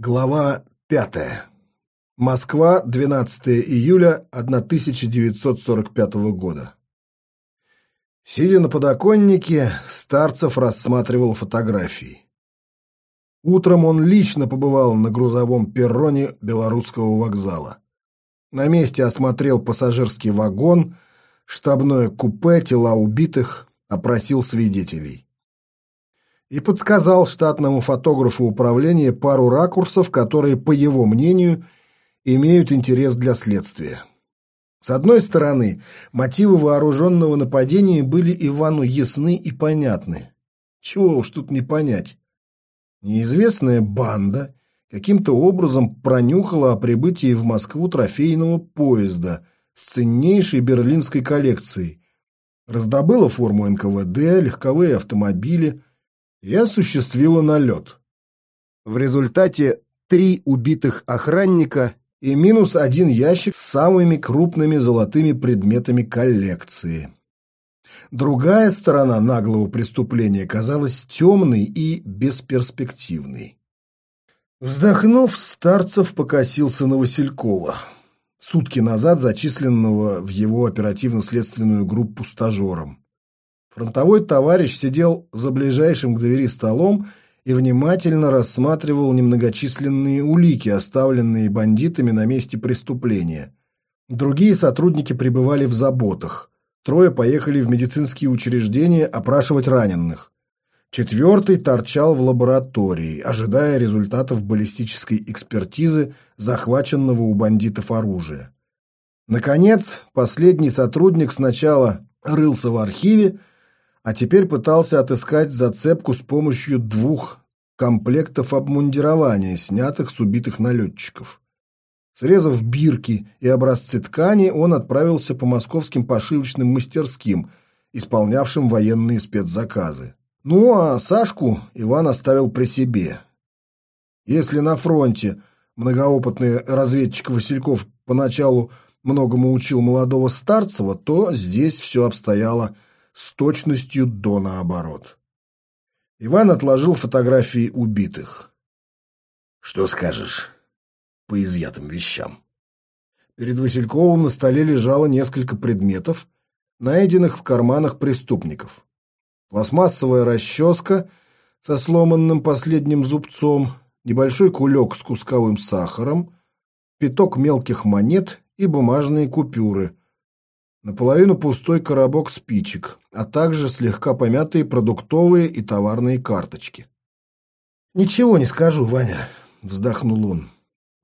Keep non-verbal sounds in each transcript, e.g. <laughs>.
Глава пятая. Москва, 12 июля 1945 года. Сидя на подоконнике, Старцев рассматривал фотографии. Утром он лично побывал на грузовом перроне Белорусского вокзала. На месте осмотрел пассажирский вагон, штабное купе, тела убитых, опросил свидетелей и подсказал штатному фотографу управления пару ракурсов, которые, по его мнению, имеют интерес для следствия. С одной стороны, мотивы вооруженного нападения были Ивану ясны и понятны. Чего уж тут не понять. Неизвестная банда каким-то образом пронюхала о прибытии в Москву трофейного поезда с ценнейшей берлинской коллекцией, раздобыла форму НКВД, легковые автомобили – и осуществила налет. В результате три убитых охранника и минус один ящик с самыми крупными золотыми предметами коллекции. Другая сторона наглого преступления казалась темной и бесперспективной. Вздохнув, Старцев покосился на Василькова, сутки назад зачисленного в его оперативно-следственную группу стажером. Фронтовой товарищ сидел за ближайшим к двери столом и внимательно рассматривал немногочисленные улики, оставленные бандитами на месте преступления. Другие сотрудники пребывали в заботах. Трое поехали в медицинские учреждения опрашивать раненых. Четвертый торчал в лаборатории, ожидая результатов баллистической экспертизы захваченного у бандитов оружия. Наконец, последний сотрудник сначала рылся в архиве, а теперь пытался отыскать зацепку с помощью двух комплектов обмундирования, снятых с убитых налетчиков. Срезав бирки и образцы ткани, он отправился по московским пошивочным мастерским, исполнявшим военные спецзаказы. Ну, а Сашку Иван оставил при себе. Если на фронте многоопытный разведчик Васильков поначалу многому учил молодого Старцева, то здесь все обстояло с точностью до наоборот. Иван отложил фотографии убитых. «Что скажешь по изъятым вещам?» Перед Васильковым на столе лежало несколько предметов, найденных в карманах преступников. Пластмассовая расческа со сломанным последним зубцом, небольшой кулек с кусковым сахаром, пяток мелких монет и бумажные купюры, наполовину пустой коробок спичек, а также слегка помятые продуктовые и товарные карточки. «Ничего не скажу, Ваня», — вздохнул он.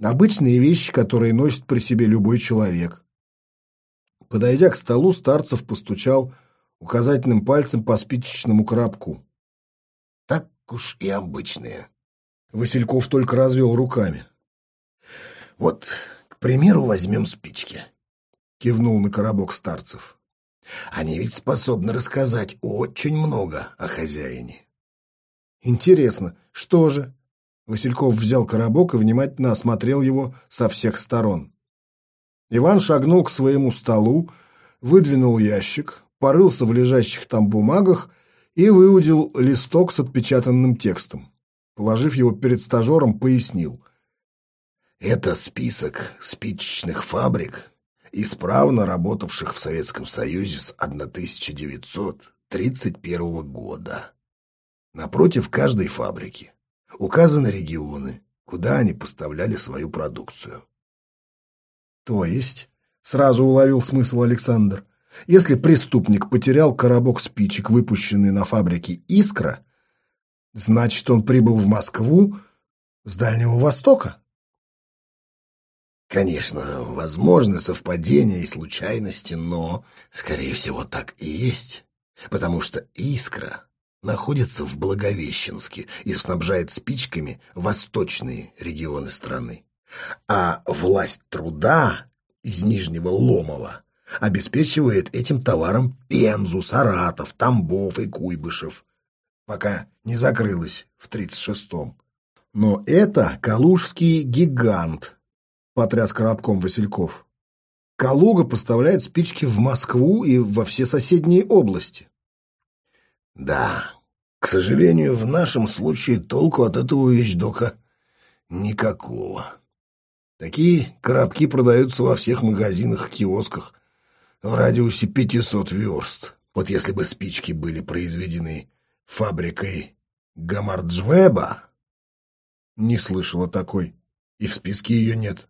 «Обычные вещи, которые носит при себе любой человек». Подойдя к столу, Старцев постучал указательным пальцем по спичечному коробку. «Так уж и обычные». Васильков только развел руками. «Вот, к примеру, возьмем спички кивнул на коробок старцев. Они ведь способны рассказать очень много о хозяине. Интересно, что же? Васильков взял коробок и внимательно осмотрел его со всех сторон. Иван шагнул к своему столу, выдвинул ящик, порылся в лежащих там бумагах и выудил листок с отпечатанным текстом. Положив его перед стажером, пояснил. «Это список спичечных фабрик, исправно работавших в Советском Союзе с 1931 года. Напротив каждой фабрики указаны регионы, куда они поставляли свою продукцию. То есть, сразу уловил смысл Александр, если преступник потерял коробок спичек, выпущенный на фабрике «Искра», значит, он прибыл в Москву с Дальнего Востока? Конечно, возможны совпадения и случайности, но, скорее всего, так и есть. Потому что искра находится в Благовещенске и снабжает спичками восточные регионы страны. А власть труда из Нижнего Ломова обеспечивает этим товаром Пензу, Саратов, Тамбов и Куйбышев, пока не закрылась в 36-м. Но это калужский гигант, потряс коробком Васильков. Калуга поставляет спички в Москву и во все соседние области. Да, к сожалению, в нашем случае толку от этого вещдока Никакого. Такие коробки продаются во всех магазинах и киосках в радиусе 500 верст. Вот если бы спички были произведены фабрикой Гамарджвеба... Не слышала такой. И в списке ее нет.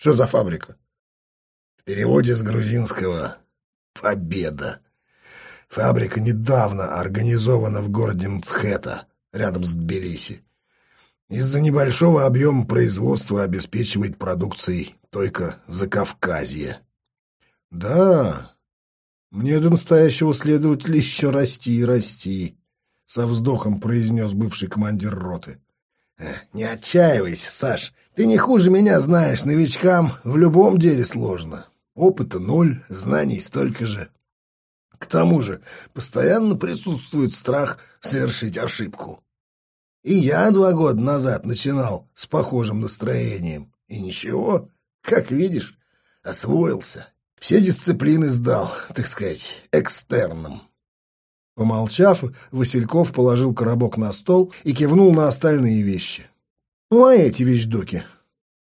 Что за фабрика? В переводе с грузинского «Победа». Фабрика недавно организована в городе Мцхета, рядом с Тбилиси. Из-за небольшого объема производства обеспечивает продукцией только Закавказье. Да, мне до настоящего следователя <laughs> еще расти и расти, со вздохом произнес бывший командир роты. Э, не отчаивайся, Саш, ты не хуже меня знаешь, новичкам в любом деле сложно. Опыта ноль, знаний столько же. К тому же постоянно присутствует страх совершить ошибку. И я два года назад начинал с похожим настроением. И ничего, как видишь, освоился. Все дисциплины сдал, так сказать, экстерном. Помолчав, Васильков положил коробок на стол и кивнул на остальные вещи. «Ну, а эти вещдоки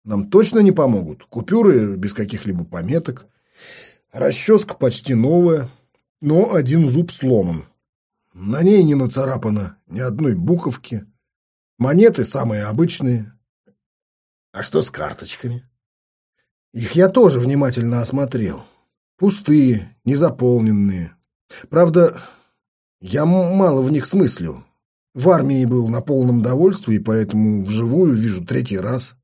нам точно не помогут. Купюры без каких-либо пометок. Расческа почти новая, но один зуб сломан. На ней не нацарапано ни одной буковки. Монеты самые обычные. А что с карточками? Их я тоже внимательно осмотрел. Пустые, незаполненные. Правда, я мало в них смыслю. В армии был на полном довольстве, и поэтому вживую вижу третий раз.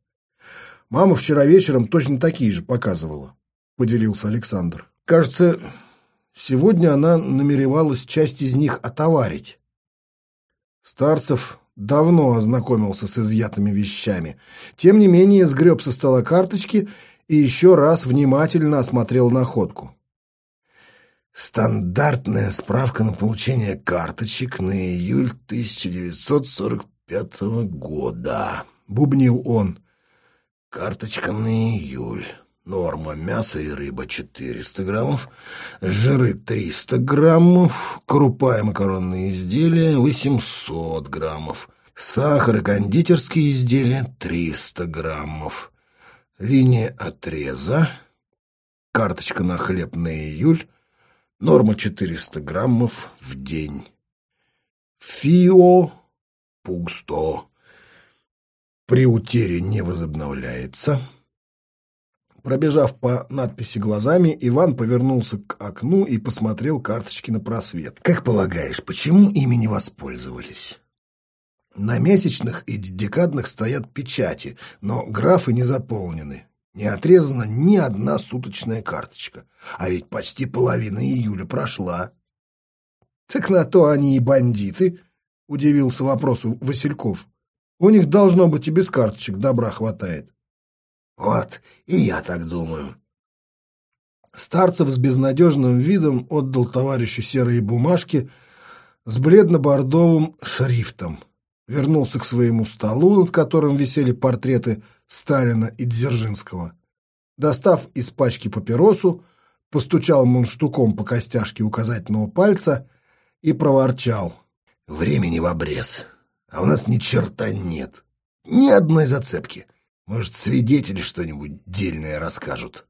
Мама вчера вечером точно такие же показывала, — поделился Александр. Кажется, Сегодня она намеревалась часть из них отоварить. Старцев давно ознакомился с изъятыми вещами. Тем не менее, сгреб со стола карточки и еще раз внимательно осмотрел находку. Стандартная справка на получение карточек на июль 1945 года. Бубнил он. Карточка на июль. Норма мяса и рыба 400 граммов, жиры 300 граммов, крупа и макаронные изделия 800 граммов, сахар и кондитерские изделия 300 граммов, линия отреза, карточка на хлеб на июль, норма 400 граммов в день. ФИО пусто. При утере не возобновляется. Пробежав по надписи глазами, Иван повернулся к окну и посмотрел карточки на просвет. «Как полагаешь, почему ими не воспользовались?» На месячных и декадных стоят печати, но графы не заполнены. Не отрезана ни одна суточная карточка. А ведь почти половина июля прошла. «Так на то они и бандиты», — удивился вопросу Васильков. «У них должно быть и без карточек добра хватает». Вот, и я так думаю. Старцев с безнадежным видом отдал товарищу серые бумажки с бледно-бордовым шрифтом. Вернулся к своему столу, над которым висели портреты Сталина и Дзержинского. Достав из пачки папиросу, постучал мунштуком по костяшке указательного пальца и проворчал. «Времени в обрез, а у нас ни черта нет. Ни одной зацепки. Может, свидетели что-нибудь дельное расскажут.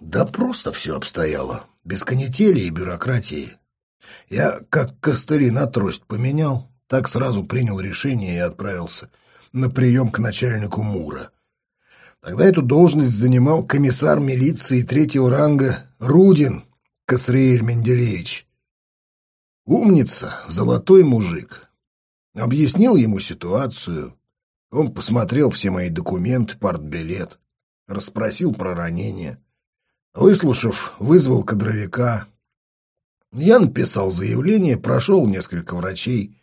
Да просто все обстояло, без канители и бюрократии. Я как костыли на трость поменял, так сразу принял решение и отправился на прием к начальнику МУРа. Тогда эту должность занимал комиссар милиции третьего ранга Рудин Касриэль Менделеевич. Умница, золотой мужик. Объяснил ему ситуацию, он посмотрел все мои документы, партбилет, расспросил про ранение. Выслушав, вызвал кадровика. Я написал заявление, прошел несколько врачей,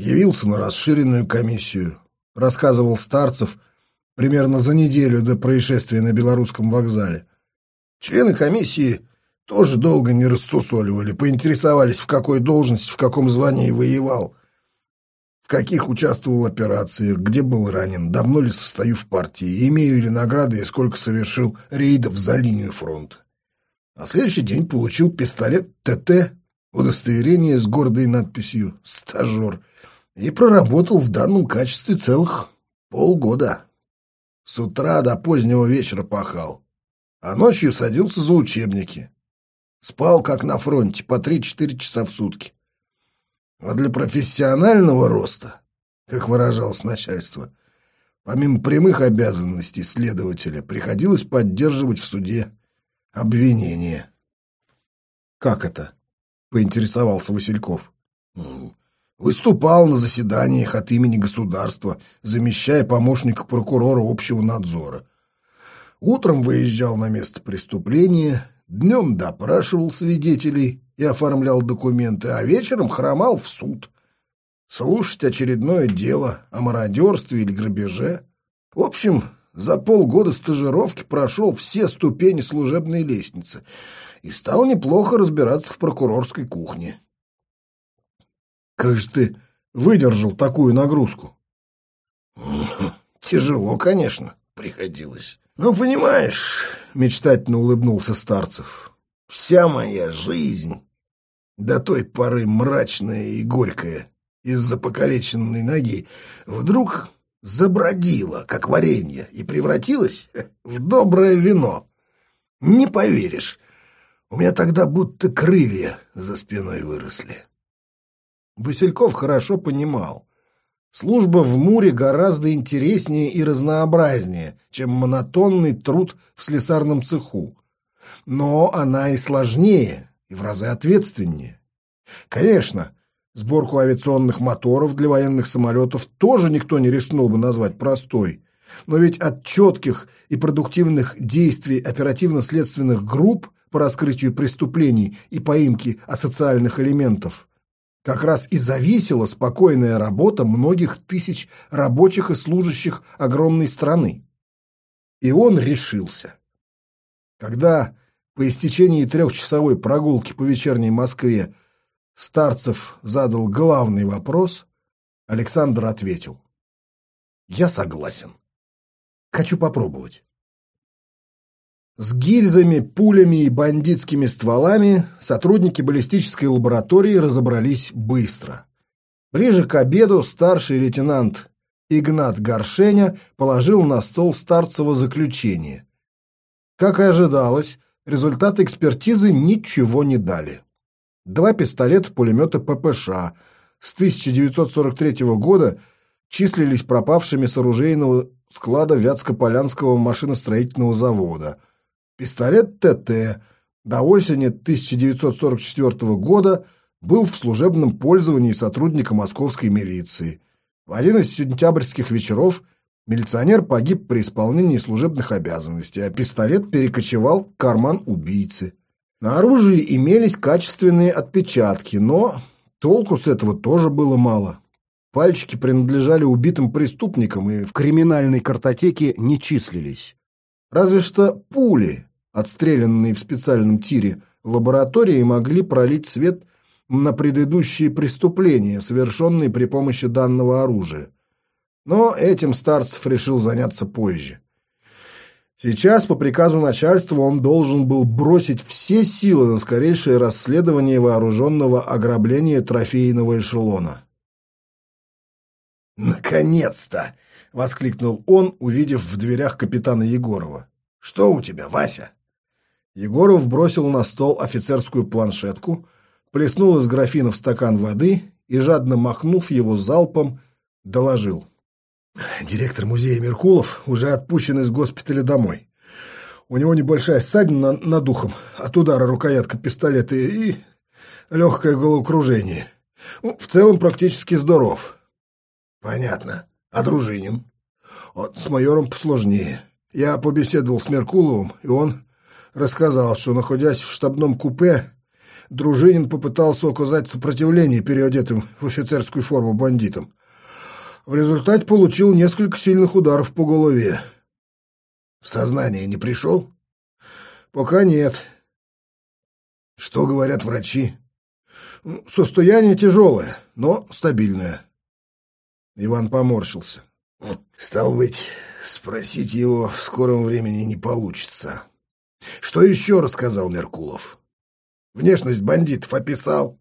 явился на расширенную комиссию, рассказывал Старцев примерно за неделю до происшествия на Белорусском вокзале. Члены комиссии тоже долго не рассусоливали, поинтересовались, в какой должности, в каком звании воевал каких участвовал в операциях, где был ранен, давно ли состою в партии, имею ли награды и сколько совершил рейдов за линию фронта. На следующий день получил пистолет ТТ, удостоверение с гордой надписью «Стажер» и проработал в данном качестве целых Полгода. С утра до позднего вечера пахал, а ночью садился за учебники. Спал, как на фронте, по три-четыре часа в сутки. А для профессионального роста, как выражалось начальство, помимо прямых обязанностей следователя, приходилось поддерживать в суде обвинение. «Как это?» — поинтересовался Васильков. Выступал на заседаниях от имени государства, замещая помощника прокурора общего надзора. Утром выезжал на место преступления, днем допрашивал свидетелей и оформлял документы, а вечером хромал в суд. Слушать очередное дело о мародерстве или грабеже. В общем, за полгода стажировки прошел все ступени служебной лестницы и стал неплохо разбираться в прокурорской кухне. Как же ты выдержал такую нагрузку? Тяжело, конечно, приходилось. Ну, понимаешь, мечтательно улыбнулся Старцев, вся моя жизнь до той поры мрачная и горькая из-за покалеченной ноги вдруг забродила, как варенье, и превратилась в доброе вино. Не поверишь, у меня тогда будто крылья за спиной выросли. Васильков хорошо понимал. Служба в Муре гораздо интереснее и разнообразнее, чем монотонный труд в слесарном цеху. Но она и сложнее, и в разы ответственнее. Конечно, сборку авиационных моторов для военных самолетов тоже никто не рискнул бы назвать простой. Но ведь от четких и продуктивных действий оперативно-следственных групп по раскрытию преступлений и поимке асоциальных элементов как раз и зависела спокойная работа многих тысяч рабочих и служащих огромной страны. И он решился. Когда по истечении трехчасовой прогулки по вечерней Москве Старцев задал главный вопрос, Александр ответил. «Я согласен. Хочу попробовать». С гильзами, пулями и бандитскими стволами сотрудники баллистической лаборатории разобрались быстро. Ближе к обеду старший лейтенант Игнат Горшеня положил на стол старцево заключение. Как и ожидалось, результаты экспертизы ничего не дали. Два пистолета-пулемета ППШ с 1943 года числились пропавшими с оружейного склада Вятско-Полянского машиностроительного завода – Пистолет ТТ до осени 1944 года был в служебном пользовании сотрудника московской милиции. В один из сентябрьских вечеров милиционер погиб при исполнении служебных обязанностей, а пистолет перекочевал в карман убийцы. На оружии имелись качественные отпечатки, но толку с этого тоже было мало. Пальчики принадлежали убитым преступникам и в криминальной картотеке не числились. Разве что пули, отстрелянные в специальном тире лаборатории, могли пролить свет на предыдущие преступления, совершенные при помощи данного оружия. Но этим Старцев решил заняться позже. Сейчас, по приказу начальства, он должен был бросить все силы на скорейшее расследование вооруженного ограбления трофейного эшелона. «Наконец-то!» — воскликнул он, увидев в дверях капитана Егорова. «Что у тебя, Вася?» Егоров бросил на стол офицерскую планшетку, плеснул из графина в стакан воды и, жадно махнув его залпом, доложил. Директор музея Меркулов уже отпущен из госпиталя домой. У него небольшая ссадина над духом от удара рукоятка пистолета и легкое головокружение. Ну, в целом практически здоров. Понятно. А Дружинин? Вот с майором посложнее. Я побеседовал с Меркуловым, и он рассказал, что, находясь в штабном купе, Дружинин попытался оказать сопротивление переодетым в офицерскую форму бандитам. В результате получил несколько сильных ударов по голове. В сознание не пришел? Пока нет. Что говорят врачи? Состояние тяжелое, но стабильное. Иван поморщился. Стал быть, спросить его в скором времени не получится. Что еще рассказал Меркулов? Внешность бандитов описал?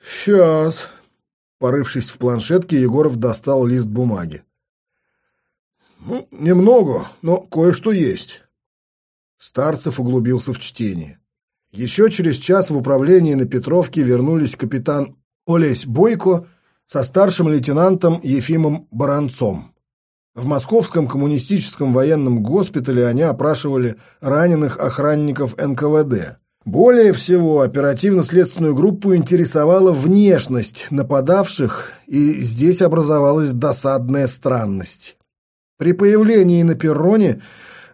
Сейчас. Порывшись в планшетке, Егоров достал лист бумаги. Ну, немного, но кое-что есть. Старцев углубился в чтение. Еще через час в управлении на Петровке вернулись капитан Олесь Бойко со старшим лейтенантом Ефимом Баранцом. В Московском коммунистическом военном госпитале они опрашивали раненых охранников НКВД. Более всего оперативно-следственную группу интересовала внешность нападавших, и здесь образовалась досадная странность. При появлении на перроне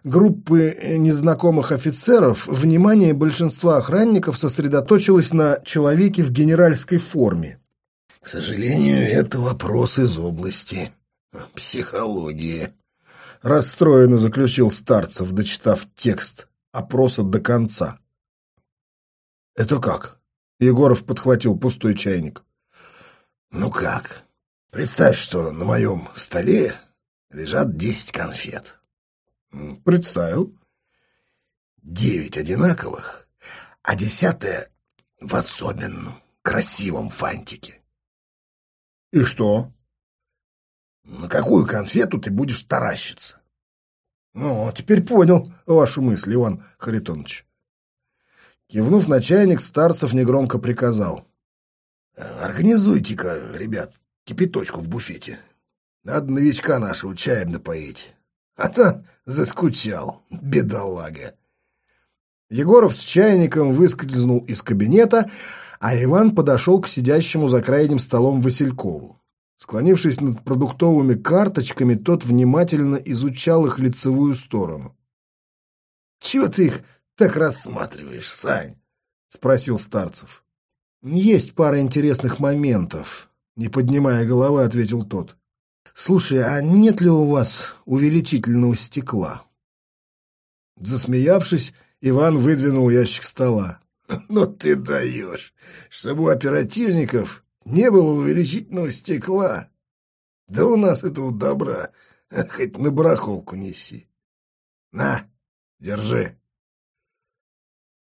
группы незнакомых офицеров внимание большинства охранников сосредоточилось на человеке в генеральской форме. К сожалению, это вопрос из области психологии. Расстроенно заключил Старцев, дочитав текст опроса до конца. «Это как?» Егоров подхватил пустой чайник. «Ну как? Представь, что на моем столе лежат десять конфет». «Представил». «Девять одинаковых, а десятая в особенном красивом фантике». «И что?» «На какую конфету ты будешь таращиться?» «Ну, теперь понял вашу мысль, Иван Харитонович». Кивнув на чайник, Старцев негромко приказал. «Организуйте-ка, ребят, кипяточку в буфете. Надо новичка нашего чаем напоить. А то заскучал, бедолага». Егоров с чайником выскользнул из кабинета, а Иван подошел к сидящему за крайним столом Василькову. Склонившись над продуктовыми карточками, тот внимательно изучал их лицевую сторону. «Чего ты их так рассматриваешь, Сань? — спросил Старцев. — Есть пара интересных моментов, — не поднимая головы, ответил тот. — Слушай, а нет ли у вас увеличительного стекла? Засмеявшись, Иван выдвинул ящик стола. — Ну ты даешь, чтобы у оперативников не было увеличительного стекла. Да у нас этого добра хоть на барахолку неси. На, держи.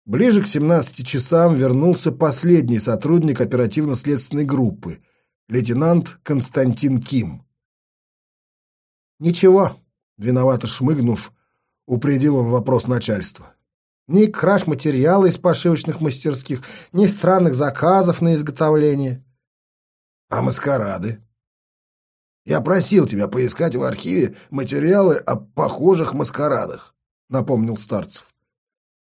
Ближе к 17 часам вернулся последний сотрудник оперативно-следственной группы, лейтенант Константин Ким. «Ничего», — виновато шмыгнув, упредил он вопрос начальства. «Ни краж материала из пошивочных мастерских, ни странных заказов на изготовление». «А маскарады?» «Я просил тебя поискать в архиве материалы о похожих маскарадах», — напомнил Старцев.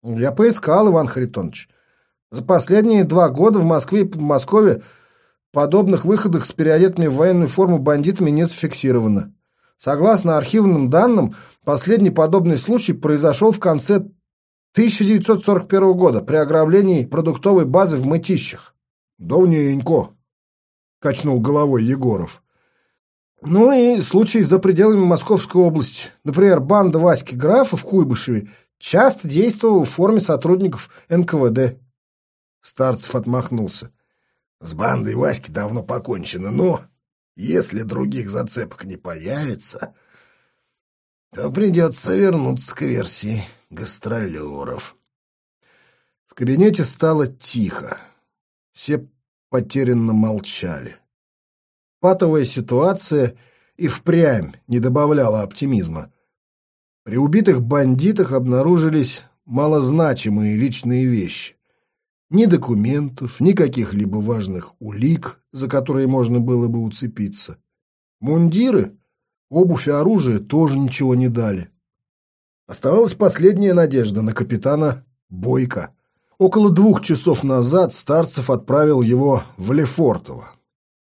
Я поискал, Иван Харитонович. За последние два года в Москве и Подмосковье подобных выходах с переодетыми в военную форму бандитами не зафиксировано. Согласно архивным данным, последний подобный случай произошел в конце 1941 года при ограблении продуктовой базы в Мытищах. «Давненько», — качнул головой Егоров. Ну и случаи за пределами Московской области. Например, банда Васьки Графа в Куйбышеве часто действовал в форме сотрудников НКВД. Старцев отмахнулся. С бандой Васьки давно покончено, но если других зацепок не появится, то придется вернуться к версии гастролеров. В кабинете стало тихо. Все потерянно молчали. Патовая ситуация и впрямь не добавляла оптимизма. При убитых бандитах обнаружились малозначимые личные вещи. Ни документов, ни каких-либо важных улик, за которые можно было бы уцепиться. Мундиры, обувь и оружие тоже ничего не дали. Оставалась последняя надежда на капитана Бойко. Около двух часов назад Старцев отправил его в Лефортово,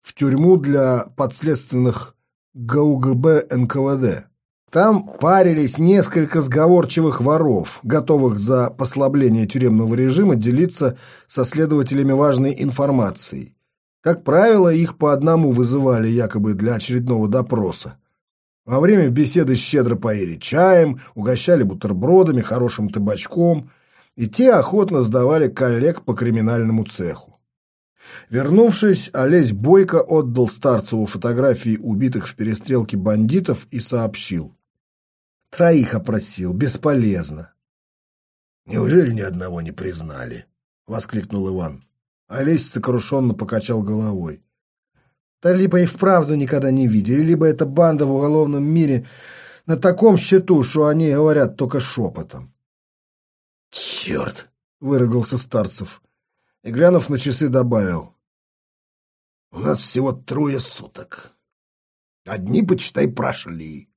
в тюрьму для подследственных ГУГБ НКВД. Там парились несколько сговорчивых воров, готовых за послабление тюремного режима делиться со следователями важной информацией. Как правило, их по одному вызывали якобы для очередного допроса. Во время беседы щедро поили чаем, угощали бутербродами, хорошим табачком, и те охотно сдавали коллег по криминальному цеху. Вернувшись, Олесь Бойко отдал Старцеву фотографии убитых в перестрелке бандитов и сообщил. Троих опросил. Бесполезно. «Неужели ни одного не признали?» — воскликнул Иван. Олесь сокрушенно покачал головой. Да либо и вправду никогда не видели, либо эта банда в уголовном мире на таком счету, что они говорят только шепотом. «Черт!» — выругался Старцев. И, глянув на часы, добавил. «У нас всего трое суток. Одни, почитай, прошли.